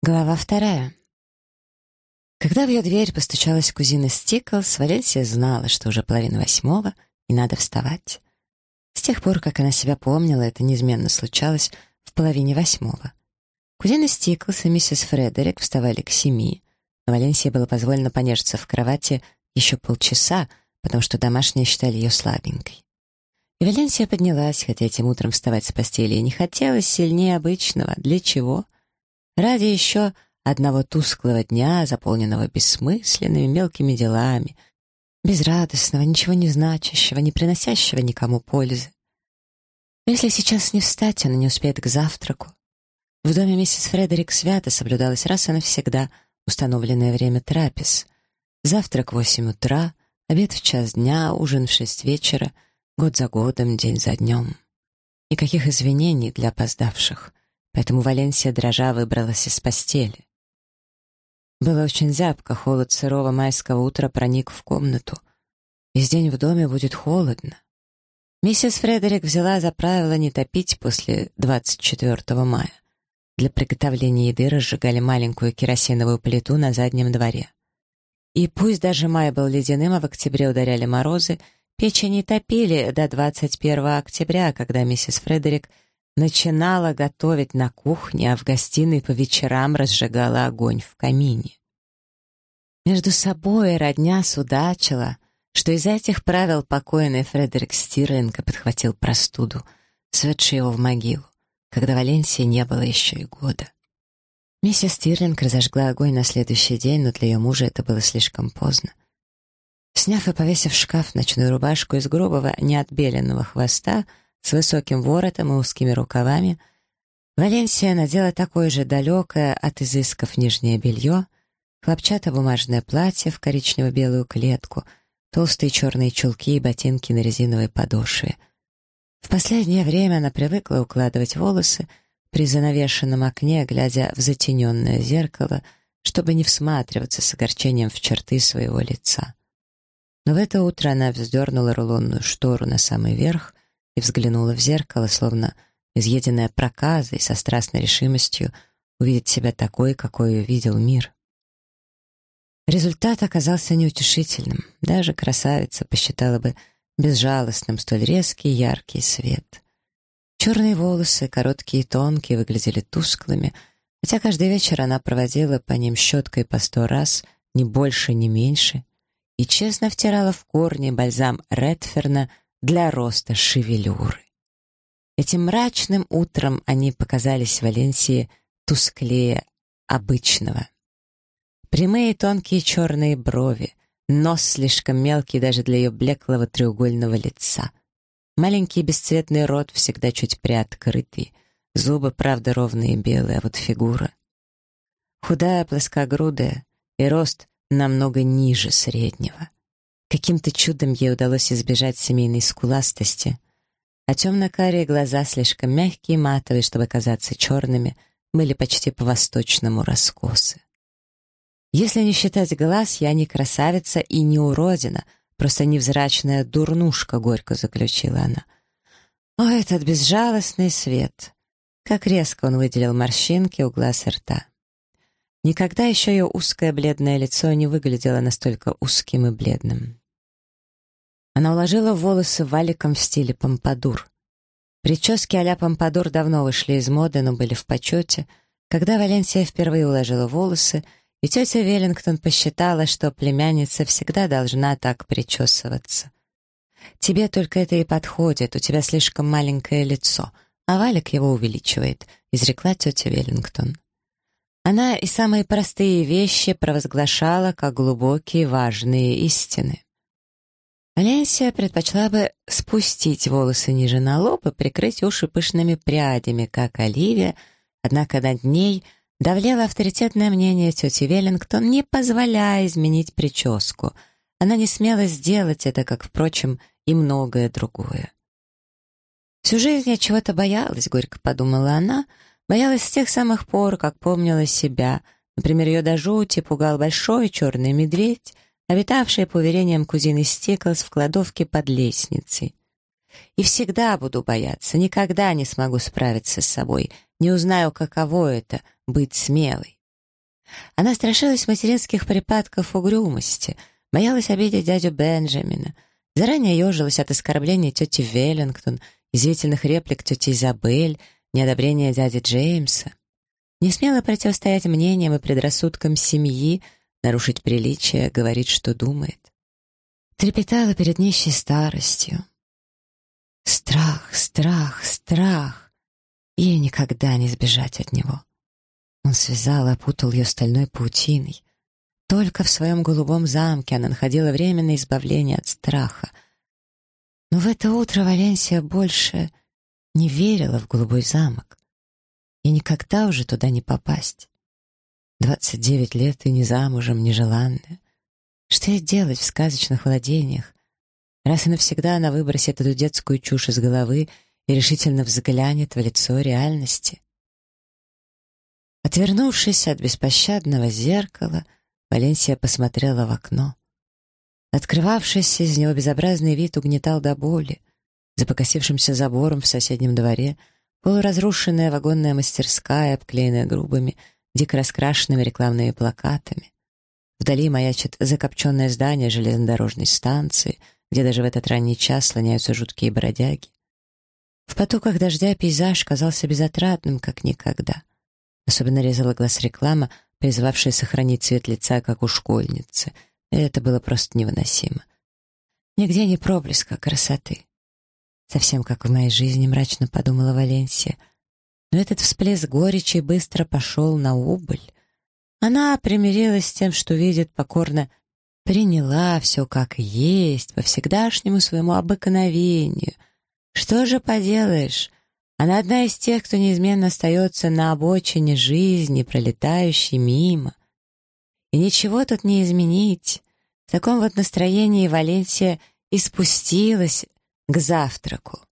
Глава вторая. Когда в ее дверь постучалась кузина Стиклс, Валенсия знала, что уже половина восьмого, и надо вставать. С тех пор, как она себя помнила, это неизменно случалось в половине восьмого. Кузина Стиклс и миссис Фредерик вставали к семи, но Валенсии было позволено понежиться в кровати еще полчаса, потому что домашние считали ее слабенькой. И Валенсия поднялась, хотя этим утром вставать с постели и не хотелось сильнее обычного. Для чего? — Ради еще одного тусклого дня, заполненного бессмысленными мелкими делами, безрадостного, ничего не значащего, не приносящего никому пользы. если сейчас не встать, она не успеет к завтраку. В доме миссис Фредерик свято соблюдалось раз и навсегда установленное время трапез. Завтрак в восемь утра, обед в час дня, ужин в шесть вечера, год за годом, день за днем. Никаких извинений для опоздавших поэтому Валенсия дрожа выбралась из постели. Было очень зябко, холод сырого майского утра проник в комнату. Весь день в доме будет холодно. Миссис Фредерик взяла за правило не топить после 24 мая. Для приготовления еды разжигали маленькую керосиновую плиту на заднем дворе. И пусть даже май был ледяным, а в октябре ударяли морозы, печи не топили до 21 октября, когда миссис Фредерик начинала готовить на кухне, а в гостиной по вечерам разжигала огонь в камине. Между собой родня судачила, что из этих правил покойный Фредерик Стирлинга подхватил простуду, сведший его в могилу, когда Валенсии не было еще и года. Миссис Стирлинг разожгла огонь на следующий день, но для ее мужа это было слишком поздно. Сняв и повесив в шкаф ночную рубашку из грубого, неотбеленного хвоста, с высоким воротом и узкими рукавами, Валенсия надела такое же далекое от изысков нижнее белье, хлопчато-бумажное платье в коричнево-белую клетку, толстые черные чулки и ботинки на резиновой подошве. В последнее время она привыкла укладывать волосы при занавешенном окне, глядя в затененное зеркало, чтобы не всматриваться с огорчением в черты своего лица. Но в это утро она вздернула рулонную штору на самый верх и взглянула в зеркало, словно изъеденная проказой, со страстной решимостью увидеть себя такой, какой увидел мир. Результат оказался неутешительным. Даже красавица посчитала бы безжалостным столь резкий яркий свет. Черные волосы, короткие и тонкие, выглядели тусклыми, хотя каждый вечер она проводила по ним щеткой по сто раз, ни больше, ни меньше, и честно втирала в корни бальзам Редферна для роста шевелюры. Этим мрачным утром они показались Валенсии тусклее обычного. Прямые тонкие черные брови, нос слишком мелкий даже для ее блеклого треугольного лица. Маленький бесцветный рот всегда чуть приоткрытый, зубы, правда, ровные и белые, а вот фигура. Худая, плоскогрудая и рост намного ниже среднего. Каким-то чудом ей удалось избежать семейной скуластости, а темно-карие глаза, слишком мягкие и матовые, чтобы казаться черными, были почти по-восточному раскосы. Если не считать глаз, я не красавица и не уродина, просто невзрачная дурнушка, горько заключила она. О, этот безжалостный свет! Как резко он выделил морщинки у глаз и рта. Никогда еще ее узкое бледное лицо не выглядело настолько узким и бледным. Она уложила волосы валиком в стиле помпадур. Прически а-ля помпадур давно вышли из моды, но были в почете, когда Валенсия впервые уложила волосы, и тетя Веллингтон посчитала, что племянница всегда должна так причесываться. «Тебе только это и подходит, у тебя слишком маленькое лицо, а валик его увеличивает», — изрекла тетя Веллингтон. Она и самые простые вещи провозглашала как глубокие важные истины. Аленсия предпочла бы спустить волосы ниже на лоб и прикрыть уши пышными прядями, как Оливия, однако над ней давлело авторитетное мнение тети Веллингтон, не позволяя изменить прическу. Она не смела сделать это, как, впрочем, и многое другое. «Всю жизнь я чего-то боялась», — горько подумала она, — Боялась с тех самых пор, как помнила себя. Например, ее до жути пугал большой черный медведь, обитавший, по уверениям кузины Стеклс, в кладовке под лестницей. И всегда буду бояться, никогда не смогу справиться с собой, не узнаю, каково это — быть смелой. Она страшилась материнских припадков угрюмости, боялась обидеть дядю Бенджамина, заранее ежилась от оскорблений тети Веллингтон, извительных реплик тети Изабель, неодобрения дяди Джеймса. Не смела противостоять мнениям и предрассудкам семьи, нарушить приличие, говорить, что думает. Трепетала перед нищей старостью. Страх, страх, страх. Ей никогда не сбежать от него. Он связал и опутал ее стальной паутиной. Только в своем голубом замке она находила временное избавление от страха. Но в это утро Валенсия больше не верила в голубой замок. И никогда уже туда не попасть. Двадцать девять лет и не замужем, не желанная. Что ей делать в сказочных владениях? Раз и навсегда она выбросит эту детскую чушь из головы и решительно взглянет в лицо реальности. Отвернувшись от беспощадного зеркала, Валенсия посмотрела в окно. Открывавшийся из него безобразный вид угнетал до боли. За покосившимся забором в соседнем дворе полуразрушенная вагонная мастерская, обклеенная грубыми, дико раскрашенными рекламными плакатами. Вдали маячит закопченное здание железнодорожной станции, где даже в этот ранний час слоняются жуткие бродяги. В потоках дождя пейзаж казался безотрадным, как никогда. Особенно резала глаз реклама, призвавшая сохранить цвет лица, как у школьницы. И это было просто невыносимо. Нигде не проблеска красоты. Совсем как в моей жизни, мрачно подумала Валенсия. Но этот всплеск горечи быстро пошел на убыль. Она примирилась с тем, что видит, покорно приняла все как есть, по всегдашнему своему обыкновению. Что же поделаешь? Она одна из тех, кто неизменно остается на обочине жизни, пролетающей мимо. И ничего тут не изменить. В таком вот настроении Валенсия и спустилась к завтраку.